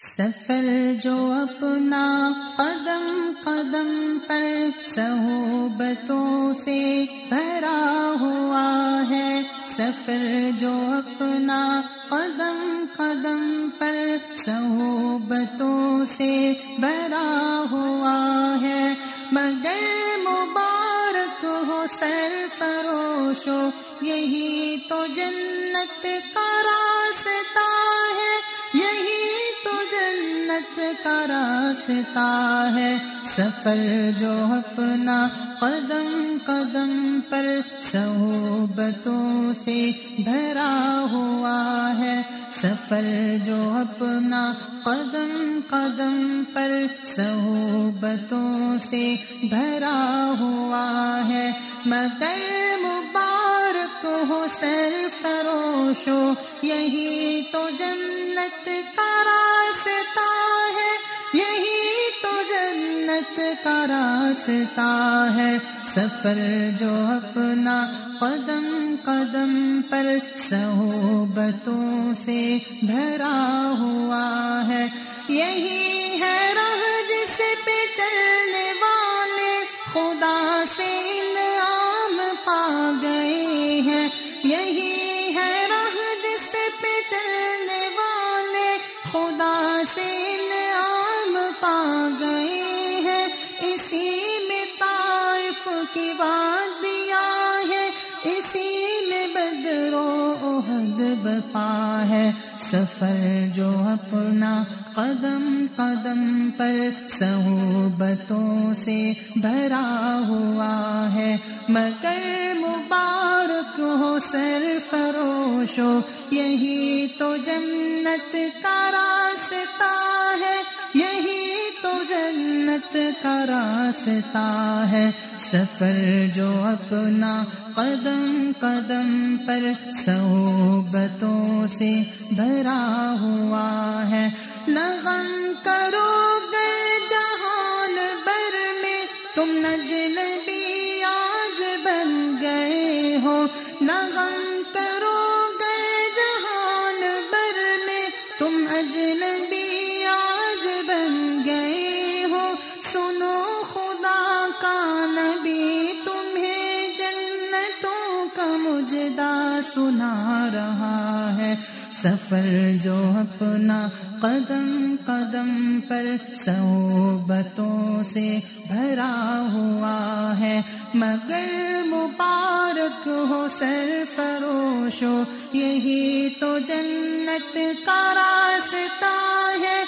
سفر جو اپنا قدم قدم پر صحبتوں سے بھرا ہوا ہے۔ سفر جو اپنا قدم قدم پر صحبتوں سے بھرا ہوا ہے۔ مگر مبارک ہو سر فروشو یہی تو جنت کا راستہ ہے۔ یہی کا راستہ ہے۔ سفر جو اپنا قدم قدم پر صحبتوں سے بھرا ہوا ہے۔ سفر جو اپنا قدم قدم پر صحبتوں سے بھرا ہوا ہے۔ مگر مبارک ہو سر فروشو یہی تو جنت کا کا راستہ ہے سفر جو اپنا قدم قدم پر صحبتوں سے بھرا ہوا ہے۔ یہی ہے راہ جس پہ چلنے والے خدا سے انعام پا گئے کی وادیا ہے، اسی میں بدرو عہد بپا ہے۔ سفر جو اپنا قدم قدم پر صحبتوں سے بھرا ہوا ہے۔ مگر مبارک ہو سر فروشو یہی تو جنت کا راستہ جنت کا راستہ ہے۔ سفر جو اپنا قدم قدم پر صحبتوں سے بھرا ہوا ہے۔ نغم کرو گئے جہان بر میں، تم نجنبی آج بن گئے ہو۔ نغم سفر جو اپنا قدم قدم پر صحبتوں سے بھرا ہوا ہے، مگر مبارک ہو سر فروش ہو یہی تو جنت کا راستہ ہے۔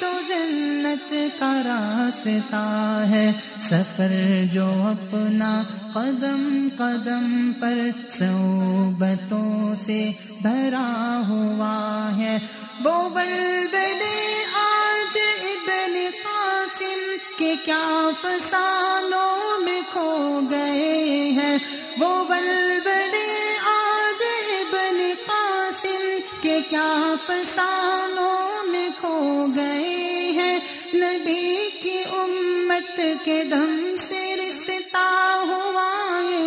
تو جنت کا راستہ ہے۔ سفر جو اپنا قدم قدم پر صوبتوں سے بھرا ہوا ہے۔ وہ بلبلے آج ابن قاسم کے کیا فسانوں نبی کی امت کے دم سے رستا ہوا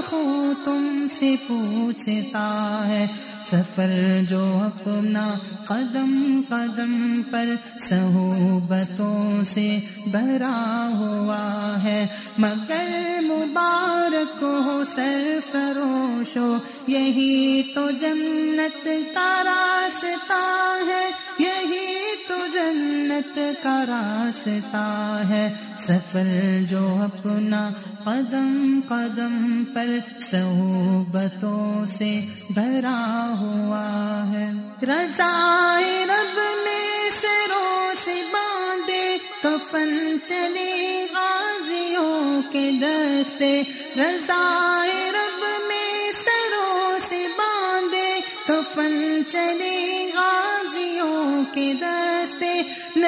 خو تم سے پوچھتا ہے سفر جو اپنا قدم قدم پر صحبتوں سے بھرا ہوا ہے مگر مبارک ہو سر فروشو یہی تو جنت کا راستہ ہے جنت کا راستہ ہے۔ سفر جو اپنا قدم قدم پر صحبتوں سے بھرا ہوا ہے۔ رضا رب میں سروں سے باندھے، کفن چلے غازیوں کے دستے۔ رضا رب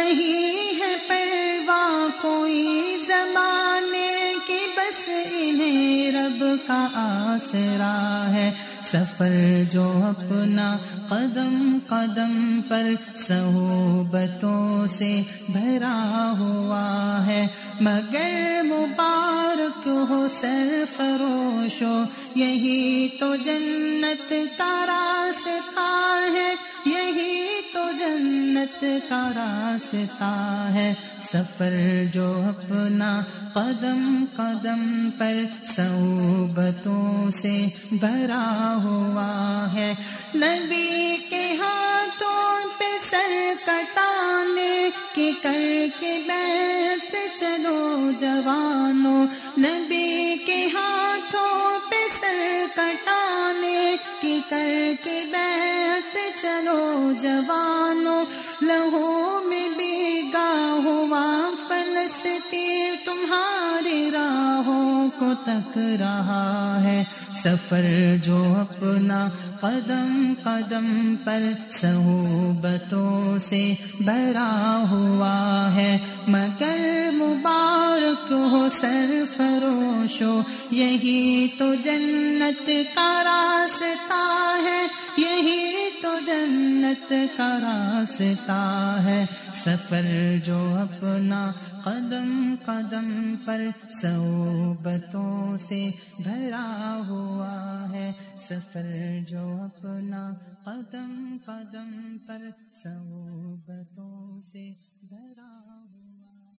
نہیں ہے پروا کوئی زمانے کی، بس انہیں رب کا آسرا ہے۔ سفر جو اپنا قدم قدم پر صحبتوں سے بھرا ہوا ہے۔ مگر مبارک ہو سر فروشو یہی تو جنت کا راستہ ہے، یہی جنت کا راستہ ہے سفر جو اپنا قدم قدم پر صوبتوں سے بھرا ہوا ہے۔ نبی کے ہاتھوں پہ سر کٹانے کے کر کے بیت چلو جوانوں۔ نبی کر کے بیت چلو جوانوں لہو میں کو تک رہا ہے۔ سفر جو اپنا قدم قدم پر صحبتوں سے بھرا ہوا ہے۔ مگر مبارک ہو سر فروشو یہی تو جنت کا راستہ ہے۔ جنت کا راستہ ہے۔ سفر جو اپنا قدم قدم پر صوبتوں سے بھرا ہوا ہے۔ سفر جو اپنا قدم قدم پر صوبتوں سے بھرا ہوا